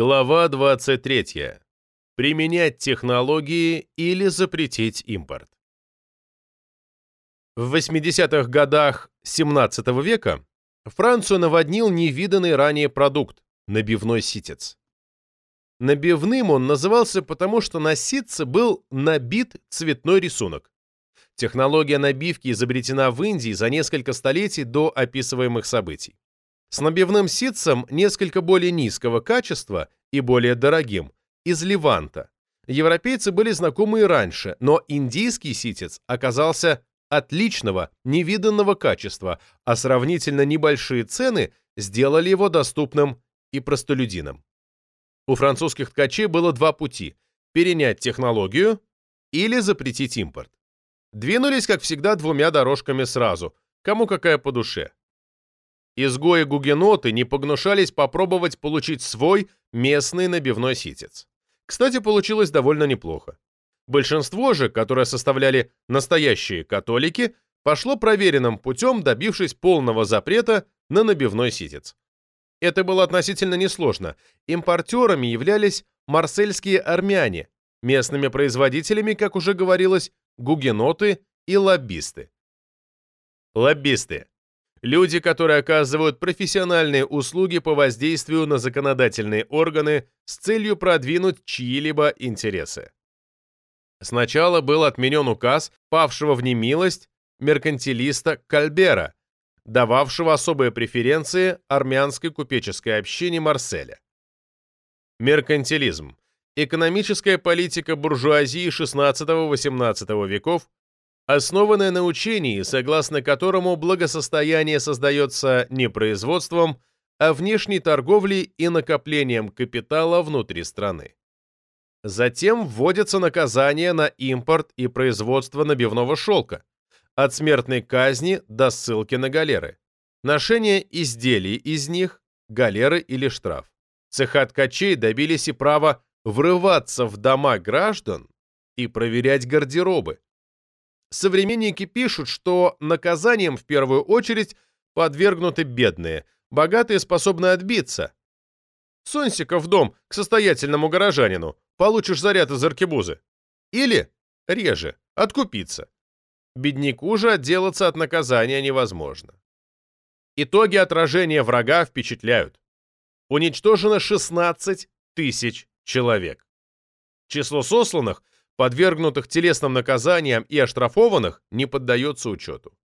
Глава 23. Применять технологии или запретить импорт. В 80-х годах XVII века Францию наводнил невиданный ранее продукт – набивной ситец. Набивным он назывался потому, что на ситце был набит цветной рисунок. Технология набивки изобретена в Индии за несколько столетий до описываемых событий. С набивным ситцем несколько более низкого качества и более дорогим, из Леванта. Европейцы были знакомы и раньше, но индийский ситец оказался отличного, невиданного качества, а сравнительно небольшие цены сделали его доступным и простолюдинам. У французских ткачей было два пути – перенять технологию или запретить импорт. Двинулись, как всегда, двумя дорожками сразу, кому какая по душе. Изгои-гугеноты не погнушались попробовать получить свой местный набивной ситец. Кстати, получилось довольно неплохо. Большинство же, которое составляли настоящие католики, пошло проверенным путем, добившись полного запрета на набивной ситец. Это было относительно несложно. Импортерами являлись марсельские армяне, местными производителями, как уже говорилось, гугеноты и лоббисты. Лоббисты. Люди, которые оказывают профессиональные услуги по воздействию на законодательные органы с целью продвинуть чьи-либо интересы. Сначала был отменен указ павшего в немилость меркантилиста Кальбера, дававшего особые преференции армянской купеческой общине Марселя. Меркантилизм – экономическая политика буржуазии XVI-XVIII веков, основанная на учении, согласно которому благосостояние создается не производством, а внешней торговлей и накоплением капитала внутри страны. Затем вводятся наказания на импорт и производство набивного шелка, от смертной казни до ссылки на галеры. Ношение изделий из них, галеры или штраф. Цеха ткачей добились и права врываться в дома граждан и проверять гардеробы. Современники пишут, что наказанием в первую очередь подвергнуты бедные, богатые способны отбиться. Сунься-ка в дом к состоятельному горожанину, получишь заряд из аркебузы. Или, реже, откупиться бедняку же отделаться от наказания невозможно. Итоги отражения врага впечатляют. Уничтожено 16 тысяч человек. Число сосланных, подвергнутых телесным наказаниям и оштрафованных не поддается учету.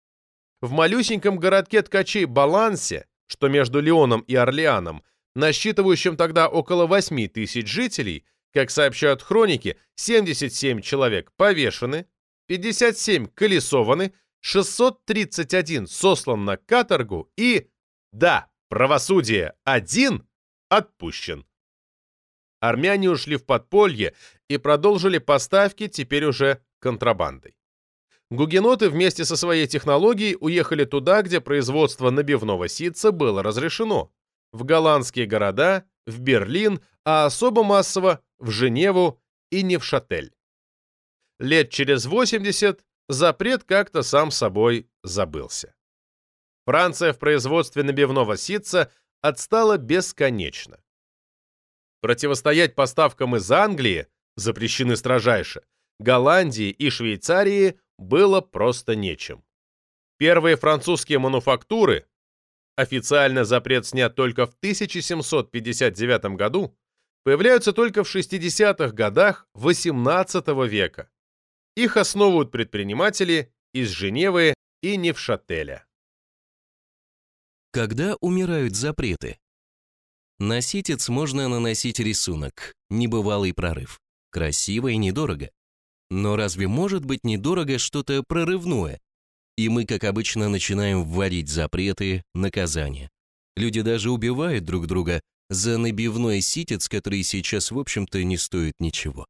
В малюсеньком городке ткачей Балансе, что между Леоном и Орлеаном, насчитывающем тогда около 8 тысяч жителей, как сообщают хроники, 77 человек повешены, 57 колесованы, 631 сослан на каторгу и, да, правосудие, один отпущен. Армяне ушли в подполье и продолжили поставки теперь уже контрабандой. Гугеноты вместе со своей технологией уехали туда, где производство набивного ситца было разрешено. В голландские города, в Берлин, а особо массово в Женеву и Невшатель лет через 80 запрет как-то сам собой забылся. Франция в производстве набивного ситца отстала бесконечно. Противостоять поставкам из Англии, запрещены строжайше, Голландии и Швейцарии было просто нечем. Первые французские мануфактуры, официально запрет снят только в 1759 году, появляются только в 60-х годах XVIII века. Их основывают предприниматели из Женевы и Невшателя. Когда умирают запреты? На ситец можно наносить рисунок, небывалый прорыв. Красиво и недорого. Но разве может быть недорого что-то прорывное? И мы, как обычно, начинаем вводить запреты, наказания. Люди даже убивают друг друга за набивной ситец, который сейчас, в общем-то, не стоит ничего.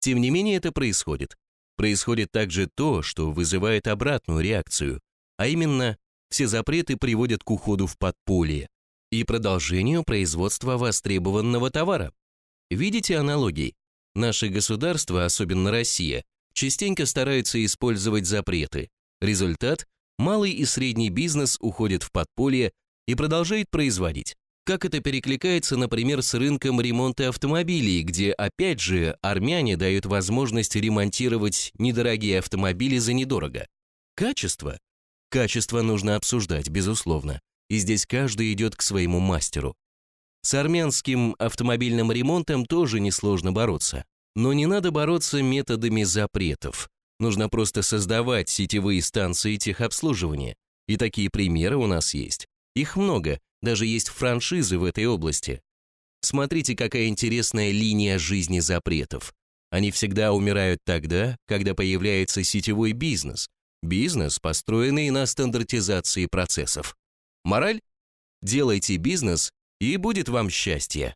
Тем не менее, это происходит происходит также то, что вызывает обратную реакцию, а именно все запреты приводят к уходу в подполье и продолжению производства востребованного товара. Видите аналогии? Наши государства, особенно Россия, частенько стараются использовать запреты. Результат – малый и средний бизнес уходит в подполье и продолжает производить. Как это перекликается, например, с рынком ремонта автомобилей, где, опять же, армяне дают возможность ремонтировать недорогие автомобили за недорого. Качество? Качество нужно обсуждать, безусловно. И здесь каждый идет к своему мастеру. С армянским автомобильным ремонтом тоже несложно бороться. Но не надо бороться методами запретов. Нужно просто создавать сетевые станции техобслуживания. И такие примеры у нас есть. Их много, даже есть франшизы в этой области. Смотрите, какая интересная линия жизни запретов. Они всегда умирают тогда, когда появляется сетевой бизнес. Бизнес, построенный на стандартизации процессов. Мораль? Делайте бизнес, и будет вам счастье.